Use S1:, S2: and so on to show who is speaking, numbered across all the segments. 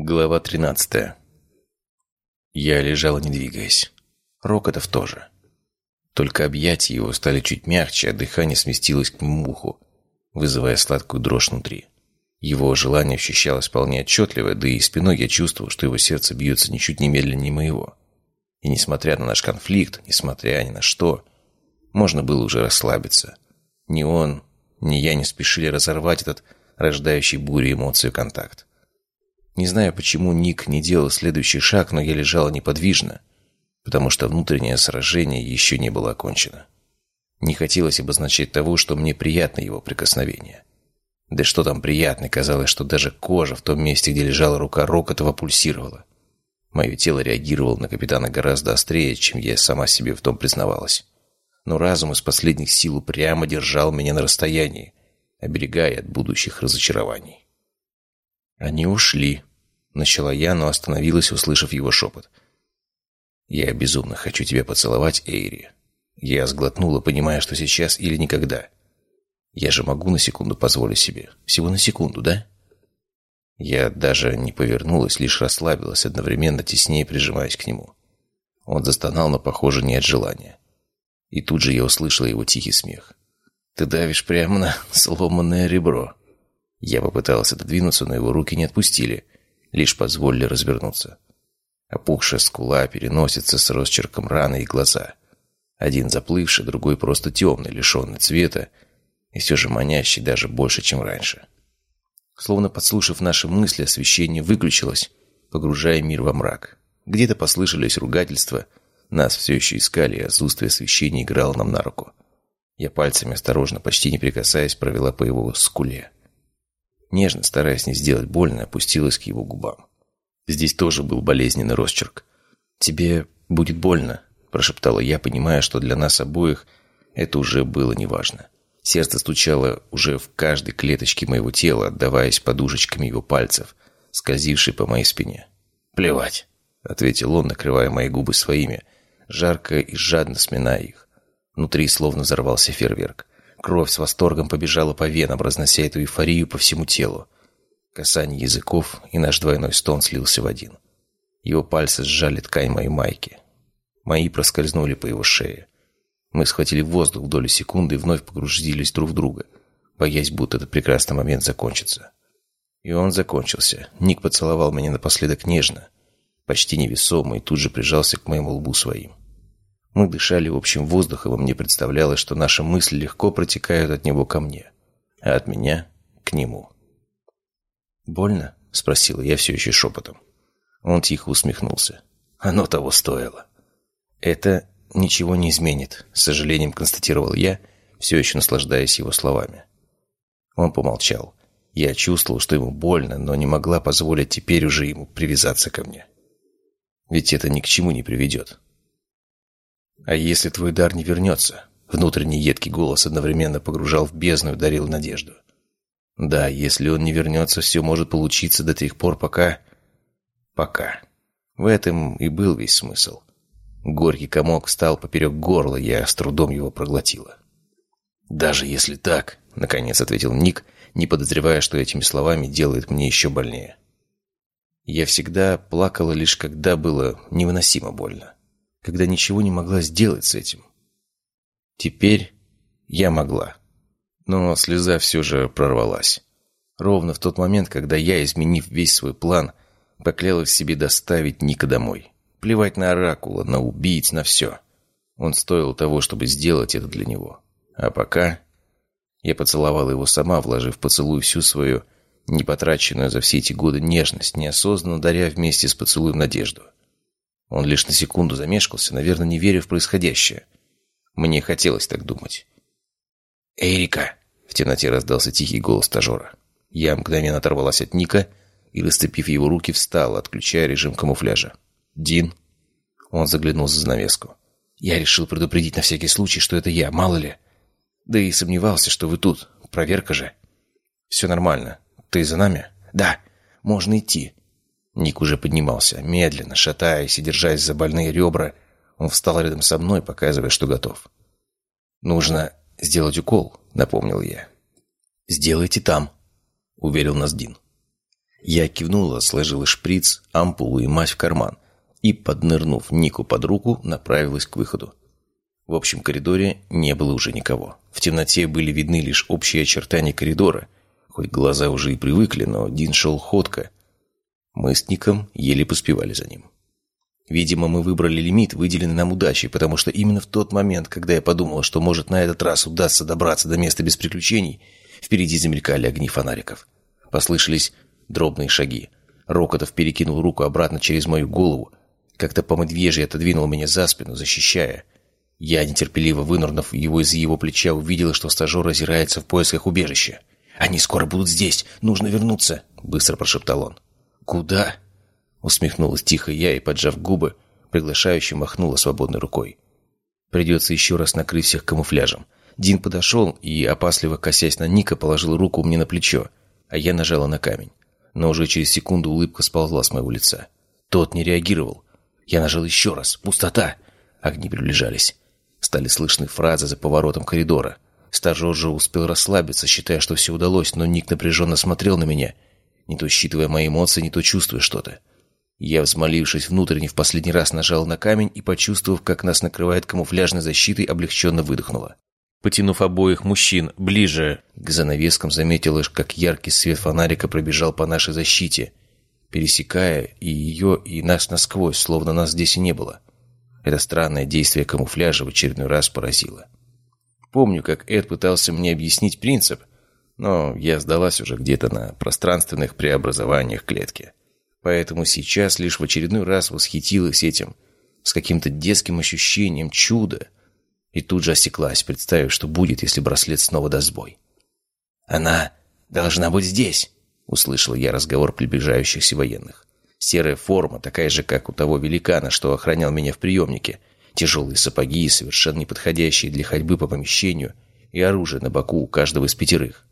S1: Глава 13 Я лежала, не двигаясь. Рокотов тоже. Только объятия его стали чуть мягче, а дыхание сместилось к моему уху, вызывая сладкую дрожь внутри. Его желание ощущалось вполне отчетливо, да и спиной я чувствовал, что его сердце бьется ничуть не медленнее моего. И несмотря на наш конфликт, несмотря ни на что, можно было уже расслабиться. Ни он, ни я не спешили разорвать этот рождающий бурю эмоций контакт. Не знаю, почему Ник не делал следующий шаг, но я лежала неподвижно, потому что внутреннее сражение еще не было окончено. Не хотелось обозначать того, что мне приятно его прикосновение. Да что там приятно, казалось, что даже кожа в том месте, где лежала рука Рокотова, пульсировала. Мое тело реагировало на капитана гораздо острее, чем я сама себе в том признавалась. Но разум из последних сил прямо держал меня на расстоянии, оберегая от будущих разочарований. Они ушли, Начала я, но остановилась, услышав его шепот. «Я безумно хочу тебя поцеловать, Эйри». Я сглотнула, понимая, что сейчас или никогда. Я же могу на секунду позволить себе. Всего на секунду, да? Я даже не повернулась, лишь расслабилась, одновременно теснее прижимаясь к нему. Он застонал, но, похоже, не от желания. И тут же я услышала его тихий смех. «Ты давишь прямо на сломанное ребро». Я попыталась отодвинуться, но его руки не отпустили — лишь позволили развернуться. Опухшая скула переносится с росчерком раны и глаза. Один заплывший, другой просто темный, лишенный цвета, и все же манящий даже больше, чем раньше. Словно подслушав наши мысли, освещение выключилось, погружая мир во мрак. Где-то послышались ругательства, нас все еще искали, и отсутствие освещения играло нам на руку. Я пальцами осторожно, почти не прикасаясь, провела по его скуле. Нежно, стараясь не сделать больно, опустилась к его губам. Здесь тоже был болезненный росчерк. «Тебе будет больно», – прошептала я, понимая, что для нас обоих это уже было неважно. Сердце стучало уже в каждой клеточке моего тела, отдаваясь подушечками его пальцев, скользившей по моей спине. «Плевать», — ответил он, накрывая мои губы своими, жарко и жадно сминая их. Внутри словно взорвался фейерверк. Кровь с восторгом побежала по венам, разнося эту эйфорию по всему телу. Касание языков, и наш двойной стон слился в один. Его пальцы сжали ткань моей майки. Мои проскользнули по его шее. Мы схватили воздух в долю секунды и вновь погрузились друг в друга, боясь, будто этот прекрасный момент закончится. И он закончился. Ник поцеловал меня напоследок нежно, почти невесомо, и тут же прижался к моему лбу своим. Мы дышали общим воздухом, и мне представлялось, что наши мысли легко протекают от него ко мне, а от меня к нему. «Больно?» — спросила я все еще шепотом. Он тихо усмехнулся. «Оно того стоило». «Это ничего не изменит», — с сожалением констатировал я, все еще наслаждаясь его словами. Он помолчал. Я чувствовал, что ему больно, но не могла позволить теперь уже ему привязаться ко мне. Ведь это ни к чему не приведет. «А если твой дар не вернется?» Внутренний едкий голос одновременно погружал в бездну и дарил надежду. «Да, если он не вернется, все может получиться до тех пор, пока...» «Пока». В этом и был весь смысл. Горький комок встал поперек горла, я с трудом его проглотила. «Даже если так», — наконец ответил Ник, не подозревая, что этими словами делает мне еще больнее. Я всегда плакала лишь когда было невыносимо больно когда ничего не могла сделать с этим. Теперь я могла. Но слеза все же прорвалась. Ровно в тот момент, когда я, изменив весь свой план, поклялась себе доставить Ника домой. Плевать на Оракула, на убийц, на все. Он стоил того, чтобы сделать это для него. А пока... Я поцеловала его сама, вложив в поцелуй всю свою непотраченную за все эти годы нежность, неосознанно даря вместе с поцелуем надежду. Он лишь на секунду замешкался, наверное, не веря в происходящее. Мне хотелось так думать. «Эрика!» — в темноте раздался тихий голос стажера. Я мгновенно оторвалась от Ника и, расцепив его руки, встала, отключая режим камуфляжа. «Дин?» Он заглянул за занавеску. «Я решил предупредить на всякий случай, что это я, мало ли. Да и сомневался, что вы тут. Проверка же». «Все нормально. Ты за нами?» «Да. Можно идти. Ник уже поднимался. Медленно, шатаясь и держась за больные ребра, он встал рядом со мной, показывая, что готов. «Нужно сделать укол», — напомнил я. «Сделайте там», — уверил нас Дин. Я кивнула, сложила шприц, ампулу и мазь в карман и, поднырнув Нику под руку, направилась к выходу. В общем коридоре не было уже никого. В темноте были видны лишь общие очертания коридора. Хоть глаза уже и привыкли, но Дин шел ходко. Мы с Ником еле поспевали за ним. Видимо, мы выбрали лимит, выделенный нам удачей, потому что именно в тот момент, когда я подумала, что может на этот раз удастся добраться до места без приключений, впереди замелькали огни фонариков. Послышались дробные шаги. Рокотов перекинул руку обратно через мою голову, как-то по медвежьи отодвинул меня за спину, защищая. Я, нетерпеливо вынурнув его из его плеча, увидела, что стажер озирается в поисках убежища. «Они скоро будут здесь! Нужно вернуться!» — быстро прошептал он. «Куда?» Усмехнулась тихо я и, поджав губы, приглашающе махнула свободной рукой. Придется еще раз накрыть всех камуфляжем. Дин подошел и, опасливо косясь на Ника, положил руку мне на плечо, а я нажала на камень. Но уже через секунду улыбка сползла с моего лица. Тот не реагировал. Я нажал еще раз. Пустота. Огни приближались. Стали слышны фразы за поворотом коридора. Стажер же успел расслабиться, считая, что все удалось, но Ник напряженно смотрел на меня, не то считывая мои эмоции, не то чувствуя что-то. Я, взмолившись внутренне, в последний раз нажал на камень и, почувствовав, как нас накрывает камуфляжной защитой, облегченно выдохнула. Потянув обоих мужчин ближе к занавескам, заметила, как яркий свет фонарика пробежал по нашей защите, пересекая и ее, и нас насквозь, словно нас здесь и не было. Это странное действие камуфляжа в очередной раз поразило. Помню, как Эд пытался мне объяснить принцип, но я сдалась уже где-то на пространственных преобразованиях клетки. Поэтому сейчас лишь в очередной раз восхитилась этим, с каким-то детским ощущением чуда, и тут же осеклась, представив, что будет, если браслет снова даст сбой. «Она должна быть здесь!» — услышал я разговор приближающихся военных. Серая форма, такая же, как у того великана, что охранял меня в приемнике. Тяжелые сапоги, совершенно неподходящие для ходьбы по помещению, и оружие на боку у каждого из пятерых.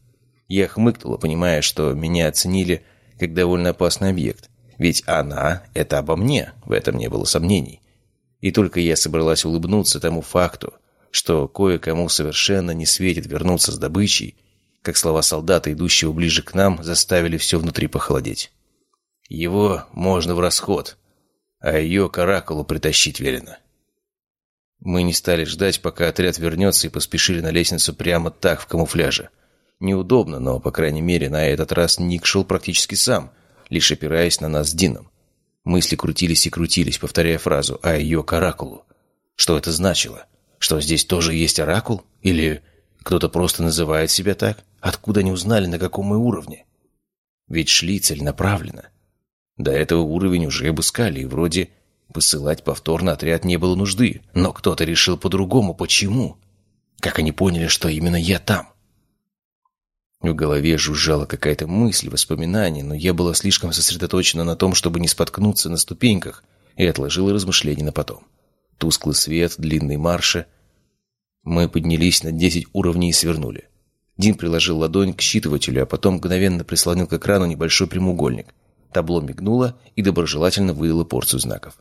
S1: Я хмыкнула, понимая, что меня оценили как довольно опасный объект. Ведь она — это обо мне, в этом не было сомнений. И только я собралась улыбнуться тому факту, что кое-кому совершенно не светит вернуться с добычей, как слова солдата, идущего ближе к нам, заставили все внутри похолодеть. Его можно в расход, а ее к оракулу притащить велено. Мы не стали ждать, пока отряд вернется, и поспешили на лестницу прямо так, в камуфляже. Неудобно, но, по крайней мере, на этот раз Ник шел практически сам — лишь опираясь на нас с Дином. Мысли крутились и крутились, повторяя фразу «а ее к оракулу». Что это значило? Что здесь тоже есть оракул? Или кто-то просто называет себя так? Откуда они узнали, на каком мы уровне? Ведь шли целенаправленно. До этого уровень уже обыскали, и вроде посылать повторно отряд не было нужды. Но кто-то решил по-другому. Почему? Как они поняли, что именно я там? В голове жужжала какая-то мысль, воспоминание, но я была слишком сосредоточена на том, чтобы не споткнуться на ступеньках, и отложила размышления на потом. Тусклый свет, длинные марши. Мы поднялись на десять уровней и свернули. Дин приложил ладонь к считывателю, а потом мгновенно прислонил к экрану небольшой прямоугольник. Табло мигнуло и доброжелательно выдало порцию знаков.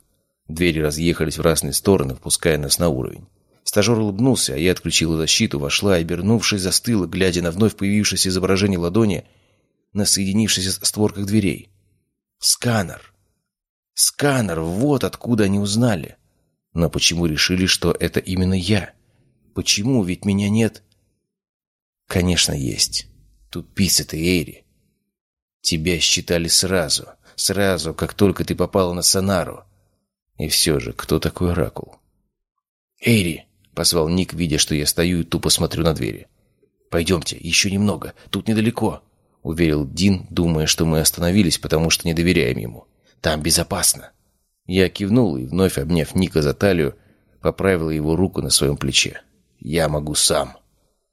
S1: Двери разъехались в разные стороны, впуская нас на уровень. Стажер улыбнулся, а я отключила защиту, вошла и, обернувшись, застыла, глядя на вновь появившееся изображение ладони на соединившихся створках дверей. Сканер! Сканер! Вот откуда они узнали. Но почему решили, что это именно я? Почему? Ведь меня нет. Конечно, есть. Тупица ты, Эйри. Тебя считали сразу. Сразу, как только ты попала на Сонару. И все же, кто такой Оракул? «Эйри!» Позвал Ник, видя, что я стою и тупо смотрю на двери. «Пойдемте, еще немного, тут недалеко», — уверил Дин, думая, что мы остановились, потому что не доверяем ему. «Там безопасно». Я кивнул и, вновь обняв Ника за талию, поправил его руку на своем плече. «Я могу сам.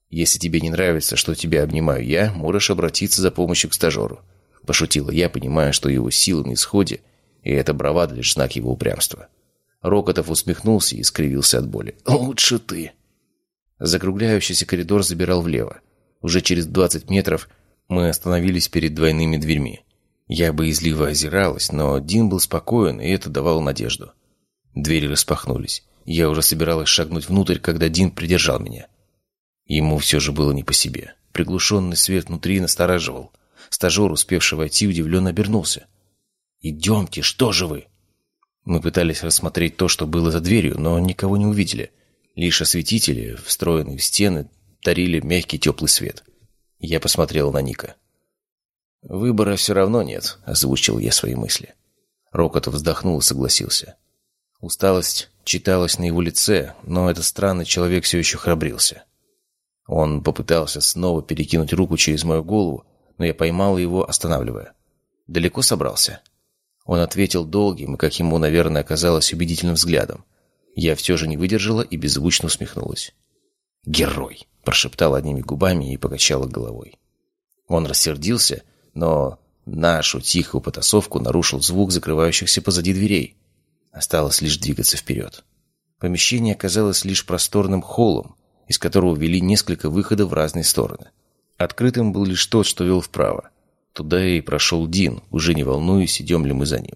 S1: Если тебе не нравится, что тебя обнимаю я, можешь обратиться за помощью к стажеру». Пошутила я, понимая, что его сила на исходе, и это бравада лишь знак его упрямства. Рокотов усмехнулся и скривился от боли. «Лучше ты!» Закругляющийся коридор забирал влево. Уже через двадцать метров мы остановились перед двойными дверьми. Я боязливо озиралась, но Дин был спокоен, и это давало надежду. Двери распахнулись. Я уже собиралась шагнуть внутрь, когда Дин придержал меня. Ему все же было не по себе. Приглушенный свет внутри настораживал. Стажер, успевший войти, удивленно обернулся. «Идемте, что же вы?» Мы пытались рассмотреть то, что было за дверью, но никого не увидели. Лишь осветители, встроенные в стены, дарили мягкий теплый свет. Я посмотрел на Ника. «Выбора все равно нет», — озвучил я свои мысли. Рокотов вздохнул и согласился. Усталость читалась на его лице, но этот странный человек все еще храбрился. Он попытался снова перекинуть руку через мою голову, но я поймал его, останавливая. «Далеко собрался?» Он ответил долгим и, как ему, наверное, оказалось убедительным взглядом. Я все же не выдержала и беззвучно усмехнулась. «Герой!» – прошептал одними губами и покачала головой. Он рассердился, но нашу тихую потасовку нарушил звук закрывающихся позади дверей. Осталось лишь двигаться вперед. Помещение оказалось лишь просторным холлом, из которого вели несколько выходов в разные стороны. Открытым был лишь тот, что вел вправо. Туда и прошел Дин, уже не волнуясь, идем ли мы за ним.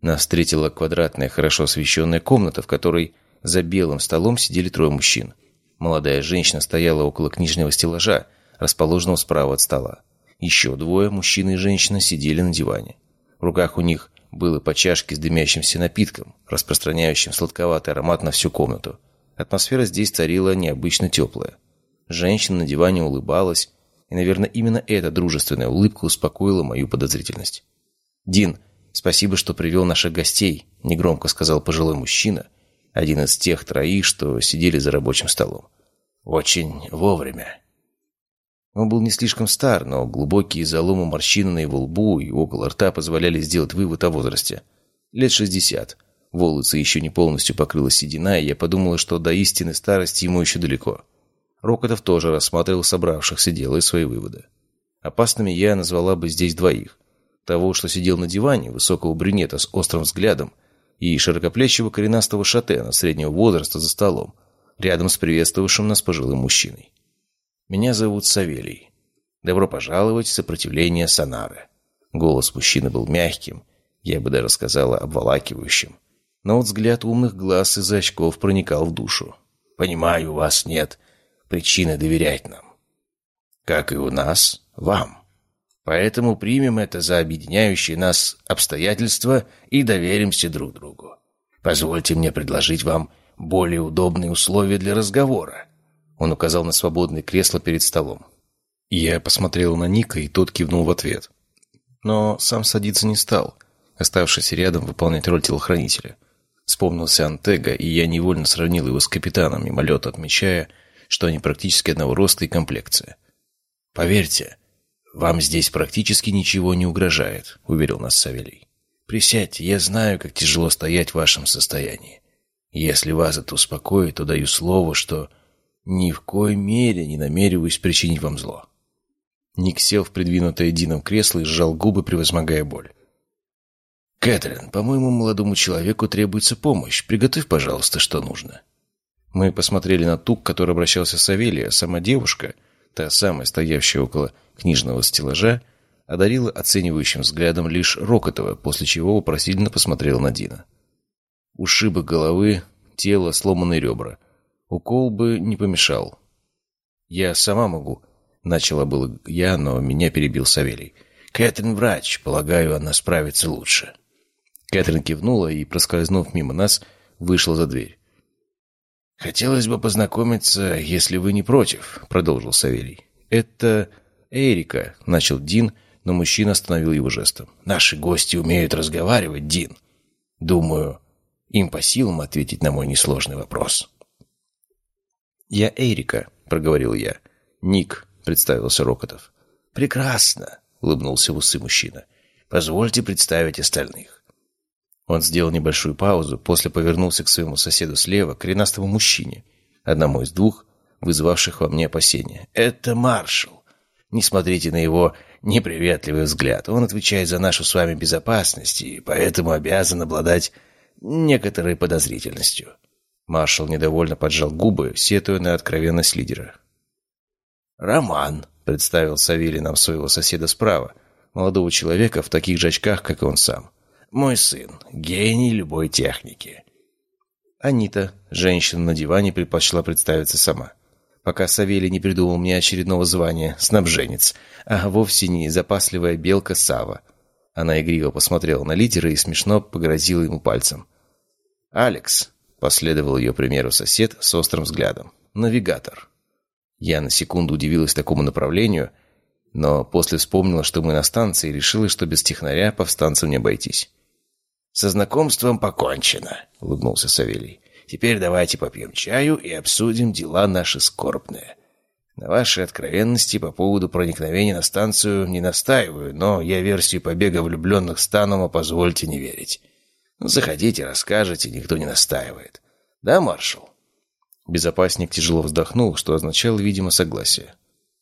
S1: Нас встретила квадратная, хорошо освещенная комната, в которой за белым столом сидели трое мужчин. Молодая женщина стояла около книжного стеллажа, расположенного справа от стола. Еще двое, мужчина и женщина, сидели на диване. В руках у них было по чашке с дымящимся напитком, распространяющим сладковатый аромат на всю комнату. Атмосфера здесь царила необычно теплая. Женщина на диване улыбалась, и, наверное, именно эта дружественная улыбка успокоила мою подозрительность. «Дин, спасибо, что привел наших гостей», — негромко сказал пожилой мужчина, один из тех троих, что сидели за рабочим столом. «Очень вовремя». Он был не слишком стар, но глубокие заломы морщины на его лбу и около рта позволяли сделать вывод о возрасте. Лет шестьдесят. Волосы еще не полностью покрыла седина, и я подумала, что до истинной старости ему еще далеко. Рокотов тоже рассматривал собравшихся, делая свои выводы. Опасными я назвала бы здесь двоих. Того, что сидел на диване, высокого брюнета с острым взглядом, и широкоплечего коренастого шатена среднего возраста за столом, рядом с приветствовавшим нас пожилым мужчиной. Меня зовут Савелий. Добро пожаловать в сопротивление Санары. Голос мужчины был мягким, я бы даже сказала обволакивающим. Но вот взгляд умных глаз из-за очков проникал в душу. «Понимаю, вас нет причины доверять нам. Как и у нас, вам. Поэтому примем это за объединяющие нас обстоятельства и доверимся друг другу. Позвольте мне предложить вам более удобные условия для разговора. Он указал на свободное кресло перед столом. Я посмотрел на Ника, и тот кивнул в ответ. Но сам садиться не стал, оставшись рядом выполнять роль телохранителя. Вспомнился Антега, и я невольно сравнил его с капитаном мимолета, отмечая, что они практически одного роста и комплекция. «Поверьте, вам здесь практически ничего не угрожает», — уверил нас Савелий. «Присядьте, я знаю, как тяжело стоять в вашем состоянии. Если вас это успокоит, то даю слово, что ни в коей мере не намереваюсь причинить вам зло». Ник сел в придвинутое Дином кресло и сжал губы, превозмогая боль. «Кэтрин, по-моему, молодому человеку требуется помощь. Приготовь, пожалуйста, что нужно». Мы посмотрели на ту, к которой обращался Савелий, сама девушка, та самая, стоявшая около книжного стеллажа, одарила оценивающим взглядом лишь Рокотова, после чего вопросительно посмотрела на Дина. Ушибы головы, тело, сломанные ребра. Укол бы не помешал. «Я сама могу», — начала было я, но меня перебил Савелий. «Кэтрин врач, полагаю, она справится лучше». Кэтрин кивнула и, проскользнув мимо нас, вышла за дверь. «Хотелось бы познакомиться, если вы не против», — продолжил Савелий. «Это Эрика», — начал Дин, но мужчина остановил его жестом. «Наши гости умеют разговаривать, Дин. Думаю, им по силам ответить на мой несложный вопрос». «Я Эрика», — проговорил я. «Ник», — представился Рокотов. «Прекрасно», — улыбнулся в усы мужчина. «Позвольте представить остальных. Он сделал небольшую паузу, после повернулся к своему соседу слева, коренастому мужчине, одному из двух, вызвавших во мне опасения. «Это маршал. Не смотрите на его неприветливый взгляд. Он отвечает за нашу с вами безопасность и поэтому обязан обладать некоторой подозрительностью». Маршал недовольно поджал губы, сетуя на откровенность лидера. «Роман», — представил Савелий нам своего соседа справа, молодого человека в таких же очках, как и он сам. Мой сын. Гений любой техники. Анита, женщина на диване, предпочла представиться сама. пока Савелий не придумал мне очередного звания «снабженец», а вовсе не запасливая белка Сава. Она игриво посмотрела на лидера и смешно погрозила ему пальцем. «Алекс», — последовал ее примеру сосед с острым взглядом, — «навигатор». Я на секунду удивилась такому направлению, но после вспомнила, что мы на станции, и решила, что без технаря повстанцам не обойтись.
S2: «Со знакомством покончено», — улыбнулся Савелий. «Теперь давайте попьем чаю и обсудим дела наши скорбные. На вашей откровенности по поводу проникновения на станцию не настаиваю, но я версию побега влюбленных Станума позвольте не верить. Заходите, расскажете, никто не настаивает. Да, маршал?»
S1: Безопасник тяжело вздохнул, что означало, видимо, согласие.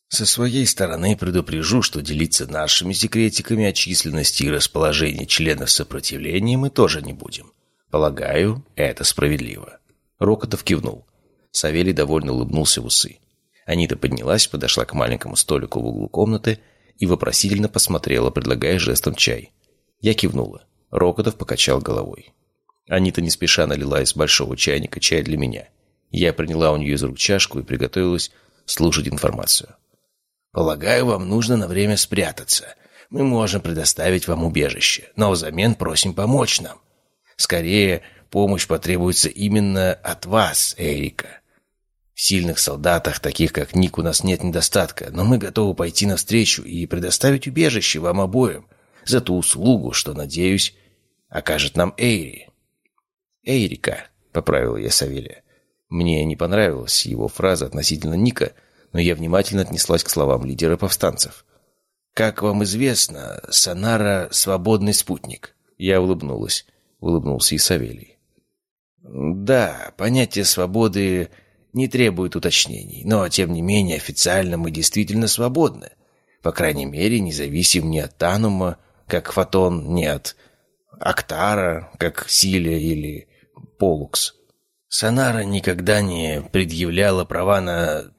S2: Со своей стороны предупрежу, что делиться нашими секретиками о численности и расположении членов сопротивления мы тоже не будем. Полагаю, это справедливо.
S1: Рокотов кивнул. Савелий довольно улыбнулся в усы. Анита поднялась, подошла к маленькому столику в углу комнаты и вопросительно посмотрела, предлагая жестом чай. Я кивнула. Рокотов покачал головой. Анита не спеша налила из большого чайника чай для меня. Я приняла у нее из рук чашку и приготовилась слушать информацию.
S2: «Полагаю, вам нужно на время спрятаться. Мы можем предоставить вам убежище, но взамен просим помочь нам. Скорее, помощь потребуется именно от вас, Эрика. В сильных солдатах, таких как Ник, у нас нет недостатка, но мы готовы пойти навстречу и предоставить убежище вам обоим за ту услугу, что, надеюсь, окажет нам Эйри».
S1: «Эйрика», — поправила я Савелия. Мне не понравилась его фраза относительно Ника, но я внимательно отнеслась к словам лидера повстанцев.
S2: «Как вам известно, Сонара — свободный спутник».
S1: Я улыбнулась. Улыбнулся и Савелий.
S2: «Да, понятие свободы не требует уточнений, но, тем не менее, официально мы действительно свободны. По крайней мере, не зависим ни от Танума, как Фотон, ни от Актара, как Силия или Полукс. Сонара никогда не предъявляла права на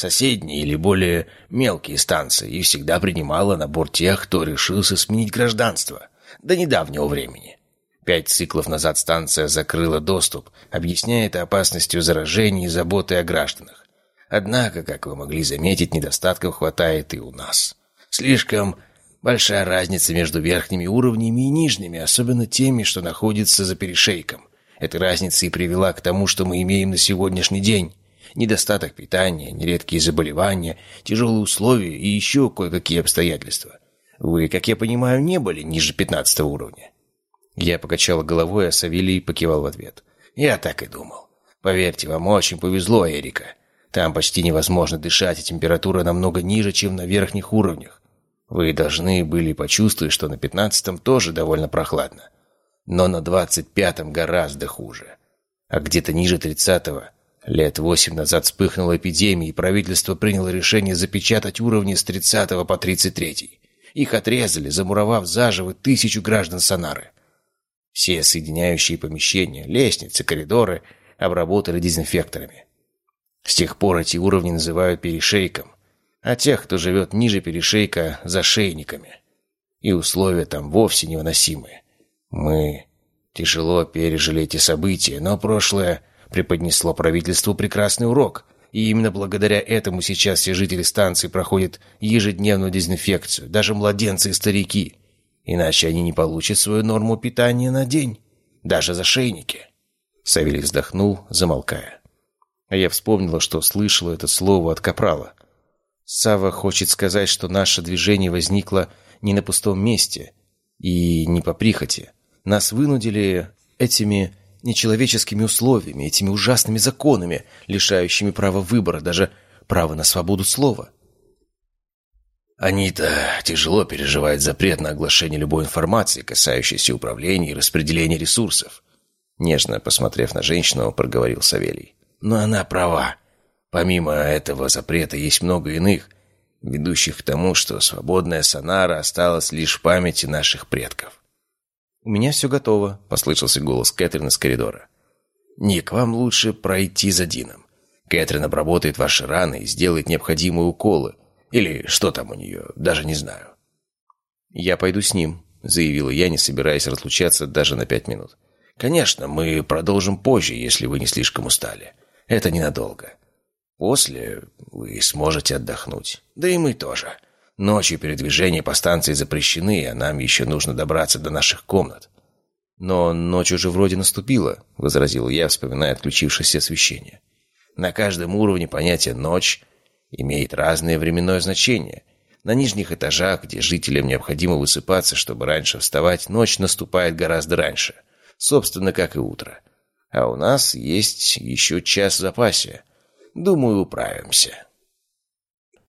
S2: соседние или более мелкие станции и всегда принимала набор тех, кто решился сменить гражданство. До недавнего времени. Пять циклов назад станция закрыла доступ, объясняя это опасностью заражений и заботой о гражданах. Однако, как вы могли заметить, недостатков хватает и у нас. Слишком большая разница между верхними уровнями и нижними, особенно теми, что находятся за перешейком. Эта разница и привела к тому, что мы имеем на сегодняшний день. Недостаток питания, нередкие заболевания, тяжелые условия и еще кое-какие обстоятельства. Вы, как я понимаю, не были ниже пятнадцатого уровня. Я покачал головой, а Савелий покивал в ответ. Я так и думал. Поверьте, вам очень повезло, Эрика. Там почти невозможно дышать, и температура намного ниже, чем на верхних уровнях. Вы должны были почувствовать, что на пятнадцатом тоже довольно прохладно но на двадцать пятом гораздо хуже. А где-то ниже тридцатого лет восемь назад вспыхнула эпидемия, и правительство приняло решение запечатать уровни с тридцатого по тридцать третий. Их отрезали, замуровав заживо тысячу граждан Сонары. Все соединяющие помещения, лестницы, коридоры обработали дезинфекторами. С тех пор эти уровни называют перешейком, а тех, кто живет ниже перешейка, зашейниками. И условия там вовсе невыносимые. Мы тяжело пережили эти события, но прошлое преподнесло правительству прекрасный урок. И именно благодаря этому сейчас все жители станции проходят ежедневную дезинфекцию, даже младенцы и старики. Иначе они не получат свою норму питания на день, даже за шейники. Савелий вздохнул, замолкая. А я вспомнила, что слышала это слово от Капрала. Сава хочет сказать, что наше движение возникло не на пустом месте и не по прихоти. Нас вынудили этими нечеловеческими условиями, этими ужасными законами, лишающими права выбора, даже права на свободу слова. Они-то тяжело переживают запрет на оглашение любой информации, касающейся управления и распределения ресурсов. Нежно посмотрев на женщину, проговорил Савелий. Но она права. Помимо этого запрета есть много иных, ведущих к тому, что свободная Сонара осталась лишь в памяти наших предков.
S1: «У меня все готово», — послышался голос Кэтрин из коридора.
S2: «Ник, вам лучше пройти за Дином. Кэтрин обработает ваши раны и сделает необходимые уколы. Или что там у нее, даже не знаю».
S1: «Я пойду с ним», — заявила я, не собираясь разлучаться даже на пять минут.
S2: «Конечно, мы продолжим позже, если вы не слишком устали. Это ненадолго». После вы сможете отдохнуть. Да и мы тоже. Ночью передвижения по станции запрещены, а нам еще нужно добраться до наших комнат.
S1: «Но ночь уже вроде наступила», — возразил я, вспоминая отключившееся освещение.
S2: «На каждом уровне понятие «ночь» имеет разное временное значение. На нижних этажах, где жителям необходимо высыпаться, чтобы раньше вставать, ночь наступает гораздо раньше. Собственно, как и утро. А у нас есть еще час в запасе. Думаю, управимся».